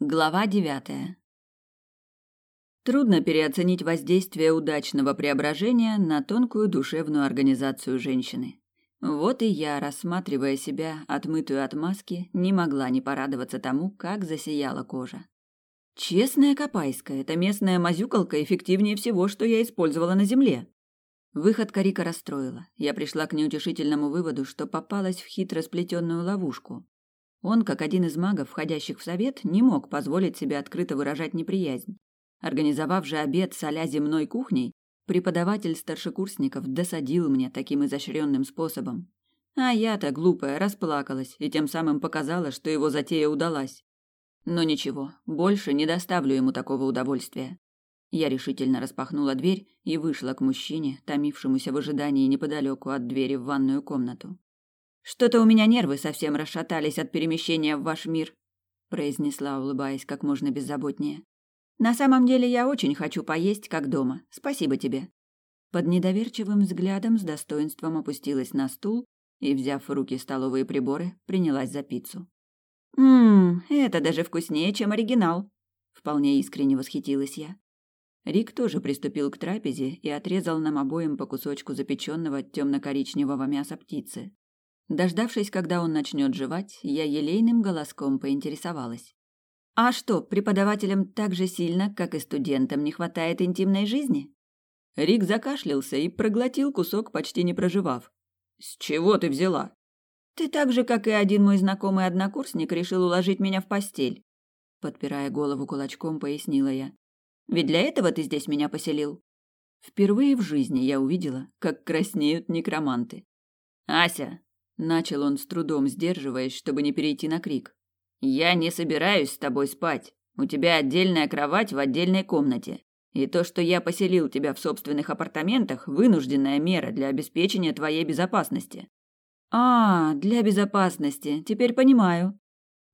Глава девятая. Трудно переоценить воздействие удачного преображения на тонкую душевную организацию женщины. Вот и я, рассматривая себя, отмытую от маски, не могла не порадоваться тому, как засияла кожа. Честная Копайская, эта местная мазюкалка эффективнее всего, что я использовала на земле. Выход Карика расстроила. Я пришла к неутешительному выводу, что попалась в хитро сплетенную ловушку. Он, как один из магов, входящих в совет, не мог позволить себе открыто выражать неприязнь. Организовав же обед соля земной кухней, преподаватель старшекурсников досадил мне таким изощренным способом. А я-то, глупая, расплакалась и тем самым показала, что его затея удалась. Но ничего, больше не доставлю ему такого удовольствия. Я решительно распахнула дверь и вышла к мужчине, томившемуся в ожидании неподалеку от двери в ванную комнату. Что-то у меня нервы совсем расшатались от перемещения в ваш мир, произнесла, улыбаясь как можно беззаботнее. На самом деле я очень хочу поесть, как дома. Спасибо тебе. Под недоверчивым взглядом с достоинством опустилась на стул и, взяв в руки столовые приборы, принялась за пиццу. Мм, это даже вкуснее, чем оригинал. Вполне искренне восхитилась я. Рик тоже приступил к трапезе и отрезал нам обоим по кусочку запеченного темно-коричневого мяса птицы. Дождавшись, когда он начнет жевать, я елейным голоском поинтересовалась. «А что, преподавателям так же сильно, как и студентам, не хватает интимной жизни?» Рик закашлялся и проглотил кусок, почти не проживав. «С чего ты взяла?» «Ты так же, как и один мой знакомый однокурсник, решил уложить меня в постель», подпирая голову кулачком, пояснила я. «Ведь для этого ты здесь меня поселил?» Впервые в жизни я увидела, как краснеют некроманты. «Ася, Начал он с трудом, сдерживаясь, чтобы не перейти на крик. «Я не собираюсь с тобой спать. У тебя отдельная кровать в отдельной комнате. И то, что я поселил тебя в собственных апартаментах, вынужденная мера для обеспечения твоей безопасности». «А, для безопасности. Теперь понимаю».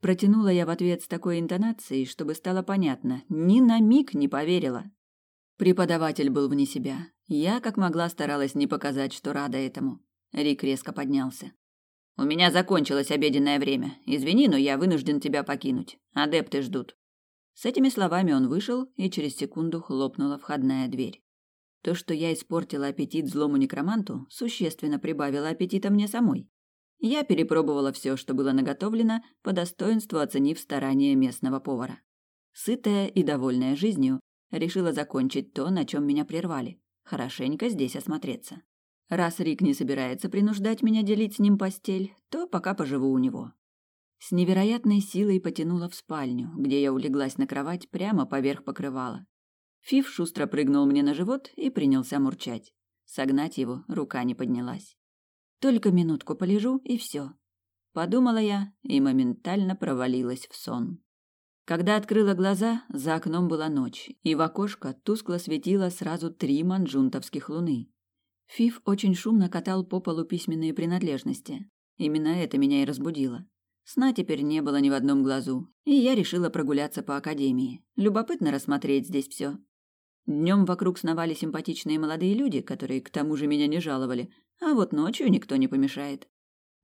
Протянула я в ответ с такой интонацией, чтобы стало понятно. Ни на миг не поверила. Преподаватель был вне себя. Я, как могла, старалась не показать, что рада этому. Рик резко поднялся. У меня закончилось обеденное время. Извини, но я вынужден тебя покинуть. Адепты ждут. С этими словами он вышел, и через секунду хлопнула входная дверь. То, что я испортила аппетит злому некроманту, существенно прибавило аппетита мне самой. Я перепробовала все, что было наготовлено, по достоинству оценив старания местного повара. Сытая и довольная жизнью, решила закончить то, на чем меня прервали. Хорошенько здесь осмотреться. Раз Рик не собирается принуждать меня делить с ним постель, то пока поживу у него. С невероятной силой потянула в спальню, где я улеглась на кровать прямо поверх покрывала. Фиф шустро прыгнул мне на живот и принялся мурчать. Согнать его рука не поднялась. Только минутку полежу, и все. Подумала я и моментально провалилась в сон. Когда открыла глаза, за окном была ночь, и в окошко тускло светило сразу три манжунтовских луны. Фиф очень шумно катал по полу письменные принадлежности. Именно это меня и разбудило. Сна теперь не было ни в одном глазу, и я решила прогуляться по академии. Любопытно рассмотреть здесь все. Днем вокруг сновали симпатичные молодые люди, которые к тому же меня не жаловали, а вот ночью никто не помешает.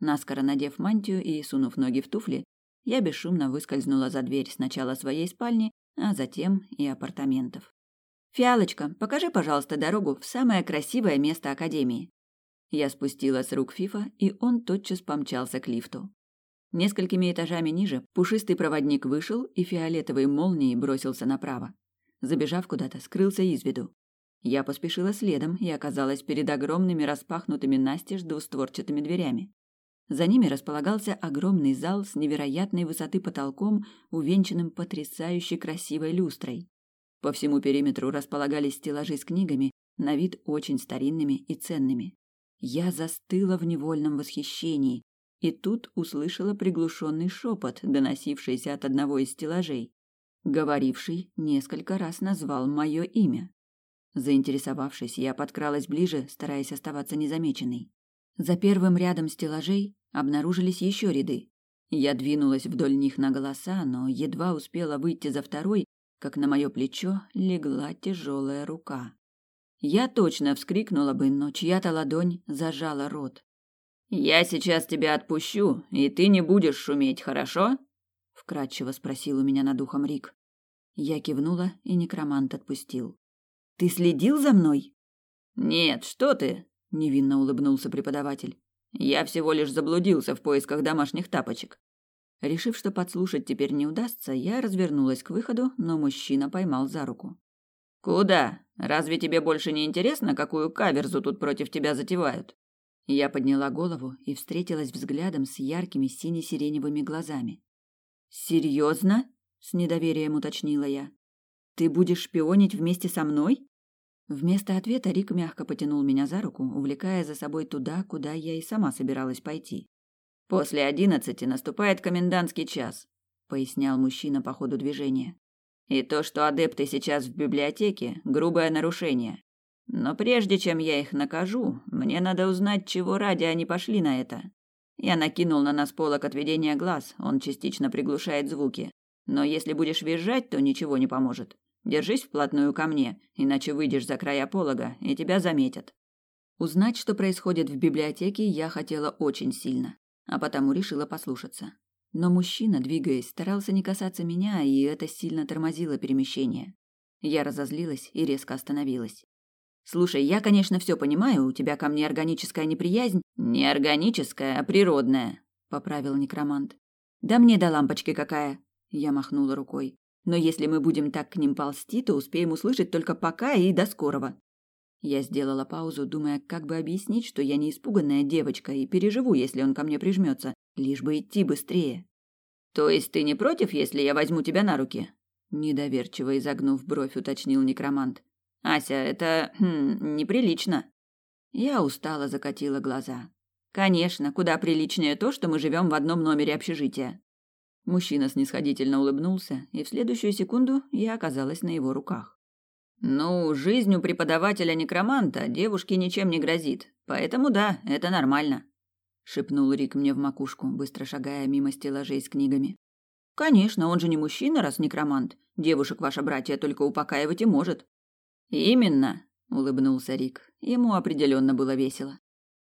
Наскоро надев мантию и сунув ноги в туфли, я бесшумно выскользнула за дверь сначала своей спальни, а затем и апартаментов. «Фиалочка, покажи, пожалуйста, дорогу в самое красивое место Академии». Я спустила с рук Фифа, и он тотчас помчался к лифту. Несколькими этажами ниже пушистый проводник вышел и фиолетовой молнией бросился направо. Забежав куда-то, скрылся из виду. Я поспешила следом и оказалась перед огромными распахнутыми настежь двустворчатыми дверями. За ними располагался огромный зал с невероятной высоты потолком, увенчанным потрясающе красивой люстрой. По всему периметру располагались стеллажи с книгами, на вид очень старинными и ценными. Я застыла в невольном восхищении, и тут услышала приглушенный шепот, доносившийся от одного из стеллажей. Говоривший несколько раз назвал мое имя. Заинтересовавшись, я подкралась ближе, стараясь оставаться незамеченной. За первым рядом стеллажей обнаружились еще ряды. Я двинулась вдоль них на голоса, но едва успела выйти за второй, как на мое плечо легла тяжелая рука. Я точно вскрикнула бы, но чья-то ладонь зажала рот. «Я сейчас тебя отпущу, и ты не будешь шуметь, хорошо?» Вкратчиво спросил у меня над ухом Рик. Я кивнула, и некромант отпустил. Ты следил за мной? Нет, что ты? невинно улыбнулся преподаватель. Я всего лишь заблудился в поисках домашних тапочек. Решив, что подслушать теперь не удастся, я развернулась к выходу, но мужчина поймал за руку. Куда? Разве тебе больше не интересно, какую каверзу тут против тебя затевают? Я подняла голову и встретилась взглядом с яркими сине-сиреневыми глазами. Серьезно? с недоверием уточнила я. Ты будешь шпионить вместе со мной? Вместо ответа Рик мягко потянул меня за руку, увлекая за собой туда, куда я и сама собиралась пойти. После одиннадцати наступает комендантский час, пояснял мужчина по ходу движения. И то, что адепты сейчас в библиотеке, грубое нарушение. Но прежде чем я их накажу, мне надо узнать, чего ради они пошли на это. Я накинул на нас полок отведения глаз, он частично приглушает звуки. Но если будешь визжать, то ничего не поможет. Держись вплотную ко мне, иначе выйдешь за края полога, и тебя заметят. Узнать, что происходит в библиотеке, я хотела очень сильно, а потому решила послушаться. Но мужчина, двигаясь, старался не касаться меня, и это сильно тормозило перемещение. Я разозлилась и резко остановилась. Слушай, я, конечно, все понимаю, у тебя ко мне органическая неприязнь. Не органическая, а природная, поправил некромант. Да мне до лампочки какая, я махнула рукой. Но если мы будем так к ним ползти, то успеем услышать только пока и до скорого. Я сделала паузу, думая, как бы объяснить, что я не испуганная девочка и переживу, если он ко мне прижмется, лишь бы идти быстрее. То есть ты не против, если я возьму тебя на руки? Недоверчиво изогнув бровь, уточнил некромант. Ася, это хм, неприлично. Я устало закатила глаза. Конечно, куда приличнее то, что мы живем в одном номере общежития. Мужчина снисходительно улыбнулся, и в следующую секунду я оказалась на его руках. Ну, жизнь у преподавателя некроманта девушке ничем не грозит, поэтому да, это нормально, шепнул Рик мне в макушку, быстро шагая мимо стеллажей с книгами. Конечно, он же не мужчина, раз некромант. Девушек ваша братья только упокаивать и может. Именно, улыбнулся Рик. Ему определенно было весело.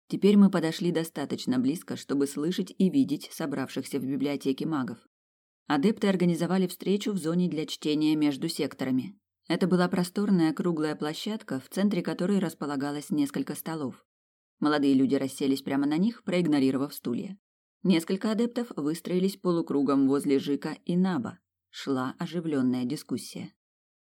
Теперь мы подошли достаточно близко, чтобы слышать и видеть собравшихся в библиотеке магов. Адепты организовали встречу в зоне для чтения между секторами. Это была просторная круглая площадка, в центре которой располагалось несколько столов. Молодые люди расселись прямо на них, проигнорировав стулья. Несколько адептов выстроились полукругом возле Жика и Наба. Шла оживленная дискуссия.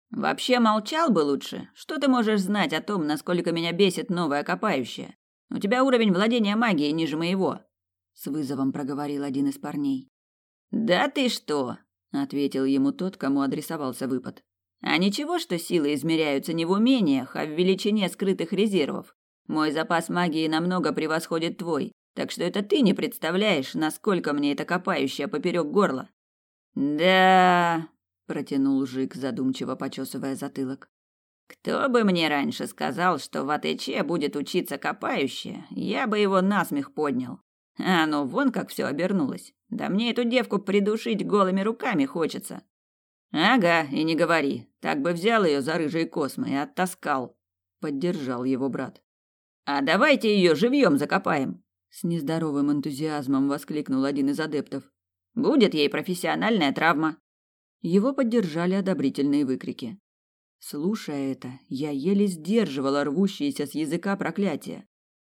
«Вообще молчал бы лучше. Что ты можешь знать о том, насколько меня бесит новая копающая? У тебя уровень владения магией ниже моего», — с вызовом проговорил один из парней. «Да ты что?» — ответил ему тот, кому адресовался выпад. «А ничего, что силы измеряются не в умениях, а в величине скрытых резервов. Мой запас магии намного превосходит твой, так что это ты не представляешь, насколько мне это копающее поперек горла». «Да...» — протянул Жик, задумчиво почесывая затылок. «Кто бы мне раньше сказал, что в АТЧ будет учиться копающее, я бы его насмех поднял. А ну вон как все обернулось. Да мне эту девку придушить голыми руками хочется. Ага, и не говори. Так бы взял ее за рыжие космы и оттаскал. Поддержал его брат. А давайте ее живьем закопаем. С нездоровым энтузиазмом воскликнул один из адептов. Будет ей профессиональная травма. Его поддержали одобрительные выкрики. Слушая это, я еле сдерживала рвущиеся с языка проклятия.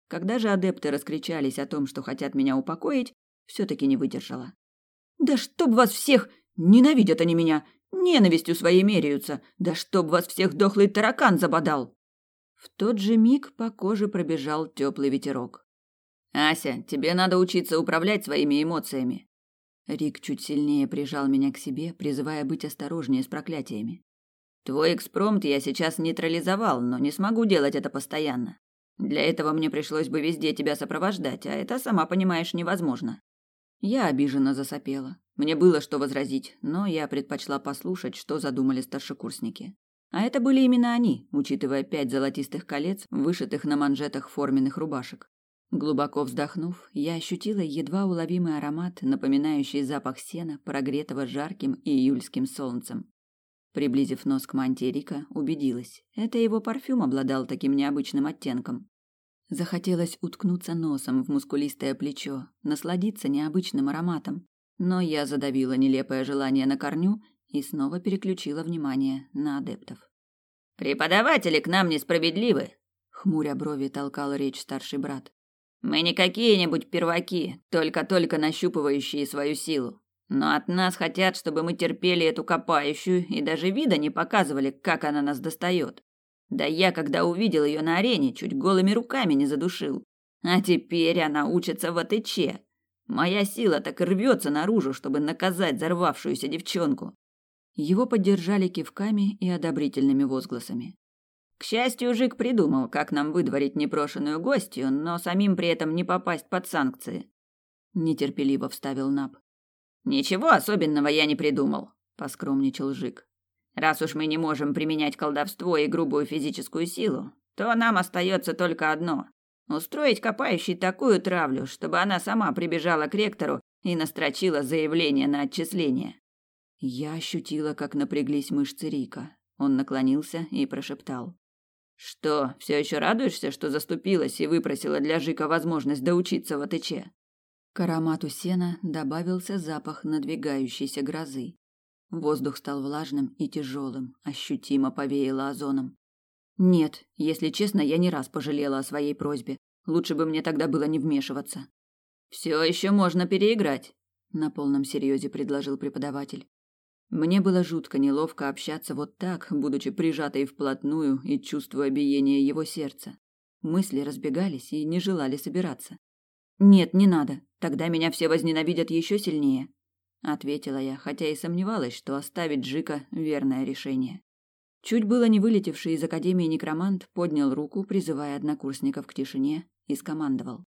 Когда же адепты раскричались о том, что хотят меня упокоить, все-таки не выдержала. «Да чтоб вас всех! Ненавидят они меня! Ненавистью своей меряются! Да чтоб вас всех дохлый таракан забодал!» В тот же миг по коже пробежал теплый ветерок. «Ася, тебе надо учиться управлять своими эмоциями!» Рик чуть сильнее прижал меня к себе, призывая быть осторожнее с проклятиями. «Твой экспромт я сейчас нейтрализовал, но не смогу делать это постоянно. Для этого мне пришлось бы везде тебя сопровождать, а это, сама понимаешь, невозможно. Я обиженно засопела. Мне было что возразить, но я предпочла послушать, что задумали старшекурсники. А это были именно они, учитывая пять золотистых колец, вышитых на манжетах форменных рубашек. Глубоко вздохнув, я ощутила едва уловимый аромат, напоминающий запах сена, прогретого жарким июльским солнцем. Приблизив нос к мантии Рика, убедилась. Это его парфюм обладал таким необычным оттенком. Захотелось уткнуться носом в мускулистое плечо, насладиться необычным ароматом. Но я задавила нелепое желание на корню и снова переключила внимание на адептов. «Преподаватели к нам несправедливы», — хмуря брови толкал речь старший брат. «Мы не какие-нибудь перваки, только-только нащупывающие свою силу. Но от нас хотят, чтобы мы терпели эту копающую и даже вида не показывали, как она нас достает. Да я, когда увидел ее на арене, чуть голыми руками не задушил. А теперь она учится в АТЧ. Моя сила так и рвется наружу, чтобы наказать взорвавшуюся девчонку. Его поддержали кивками и одобрительными возгласами. К счастью, Жик придумал, как нам выдворить непрошенную гостью, но самим при этом не попасть под санкции. Нетерпеливо вставил Наб. Ничего особенного я не придумал, поскромничал Жик. Раз уж мы не можем применять колдовство и грубую физическую силу, то нам остается только одно устроить копающей такую травлю, чтобы она сама прибежала к ректору и настрочила заявление на отчисление. Я ощутила, как напряглись мышцы Рика. Он наклонился и прошептал: "Что, все еще радуешься, что заступилась и выпросила для Жика возможность доучиться в АТЧ?" К аромату сена добавился запах надвигающейся грозы. Воздух стал влажным и тяжелым, ощутимо повеяло озоном. Нет, если честно, я не раз пожалела о своей просьбе. Лучше бы мне тогда было не вмешиваться. Все еще можно переиграть, на полном серьезе предложил преподаватель. Мне было жутко неловко общаться вот так, будучи прижатой вплотную и чувствуя биение его сердца. Мысли разбегались и не желали собираться. Нет, не надо. Тогда меня все возненавидят еще сильнее, ответила я, хотя и сомневалась, что оставить Джика верное решение. Чуть было не вылетевший из академии некромант поднял руку, призывая однокурсников к тишине, и скомандовал: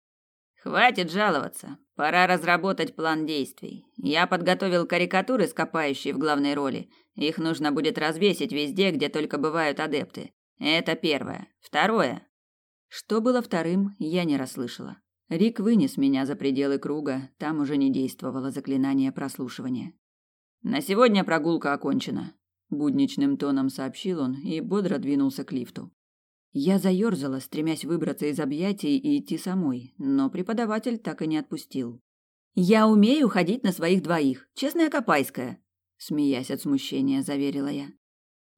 Хватит жаловаться. Пора разработать план действий. Я подготовил карикатуры с копающей в главной роли. Их нужно будет развесить везде, где только бывают адепты. Это первое. Второе. Что было вторым, я не расслышала. Рик вынес меня за пределы круга, там уже не действовало заклинание прослушивания. На сегодня прогулка окончена, будничным тоном сообщил он и бодро двинулся к лифту. Я заерзала, стремясь выбраться из объятий и идти самой, но преподаватель так и не отпустил. Я умею ходить на своих двоих, честная копайская, смеясь от смущения, заверила я.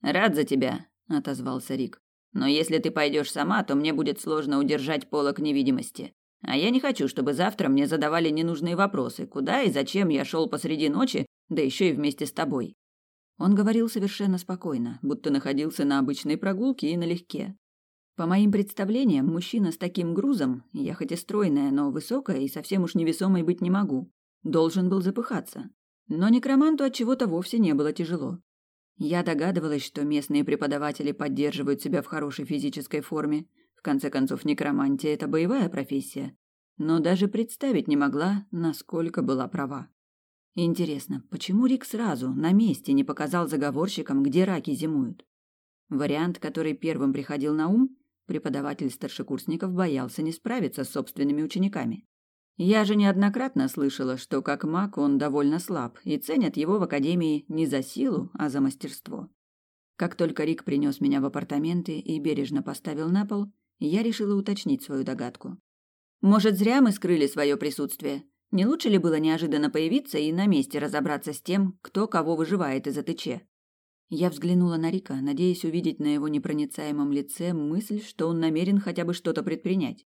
Рад за тебя, отозвался Рик. Но если ты пойдешь сама, то мне будет сложно удержать полок невидимости. А я не хочу, чтобы завтра мне задавали ненужные вопросы, куда и зачем я шел посреди ночи, да еще и вместе с тобой. Он говорил совершенно спокойно, будто находился на обычной прогулке и налегке. По моим представлениям, мужчина с таким грузом, я хоть и стройная, но высокая и совсем уж невесомой быть не могу, должен был запыхаться. Но некроманту от чего-то вовсе не было тяжело. Я догадывалась, что местные преподаватели поддерживают себя в хорошей физической форме, в конце концов, некромантия – это боевая профессия. Но даже представить не могла, насколько была права. Интересно, почему Рик сразу, на месте, не показал заговорщикам, где раки зимуют? Вариант, который первым приходил на ум – преподаватель старшекурсников боялся не справиться с собственными учениками. Я же неоднократно слышала, что как маг он довольно слаб, и ценят его в академии не за силу, а за мастерство. Как только Рик принес меня в апартаменты и бережно поставил на пол, я решила уточнить свою догадку. Может, зря мы скрыли свое присутствие? Не лучше ли было неожиданно появиться и на месте разобраться с тем, кто кого выживает из АТЧ? Я взглянула на Рика, надеясь увидеть на его непроницаемом лице мысль, что он намерен хотя бы что-то предпринять.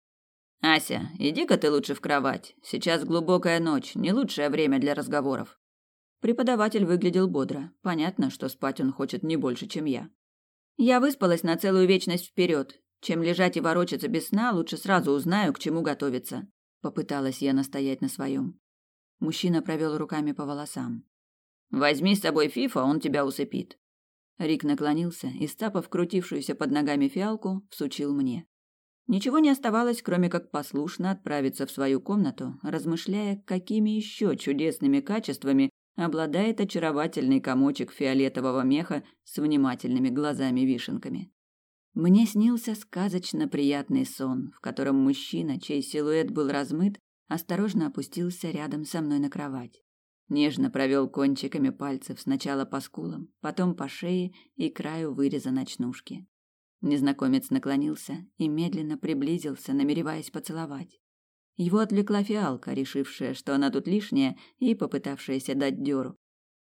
«Ася, иди-ка ты лучше в кровать. Сейчас глубокая ночь, не лучшее время для разговоров». Преподаватель выглядел бодро. Понятно, что спать он хочет не больше, чем я. Я выспалась на целую вечность вперед. Чем лежать и ворочаться без сна, лучше сразу узнаю, к чему готовиться. Попыталась я настоять на своем. Мужчина провел руками по волосам. Возьми с собой Фифа, он тебя усыпит. Рик наклонился и, стапав крутившуюся под ногами фиалку, всучил мне. Ничего не оставалось, кроме как послушно отправиться в свою комнату, размышляя, какими еще чудесными качествами обладает очаровательный комочек фиолетового меха с внимательными глазами-вишенками. Мне снился сказочно приятный сон, в котором мужчина, чей силуэт был размыт, осторожно опустился рядом со мной на кровать. Нежно провел кончиками пальцев сначала по скулам, потом по шее и краю выреза ночнушки. Незнакомец наклонился и медленно приблизился, намереваясь поцеловать. Его отвлекла фиалка, решившая, что она тут лишняя, и попытавшаяся дать дёру.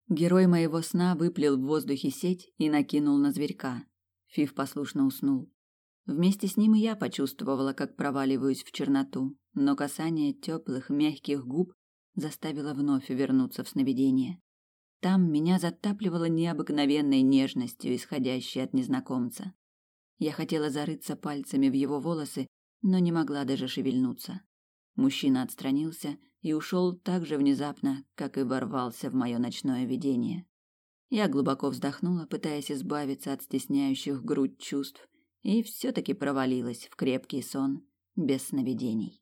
Герой моего сна выплел в воздухе сеть и накинул на зверька. Фив послушно уснул. Вместе с ним и я почувствовала, как проваливаюсь в черноту, но касание теплых, мягких губ заставило вновь вернуться в сновидение. Там меня затапливало необыкновенной нежностью, исходящей от незнакомца. Я хотела зарыться пальцами в его волосы, но не могла даже шевельнуться. Мужчина отстранился и ушел так же внезапно, как и ворвался в мое ночное видение. Я глубоко вздохнула, пытаясь избавиться от стесняющих грудь чувств, и все-таки провалилась в крепкий сон без сновидений.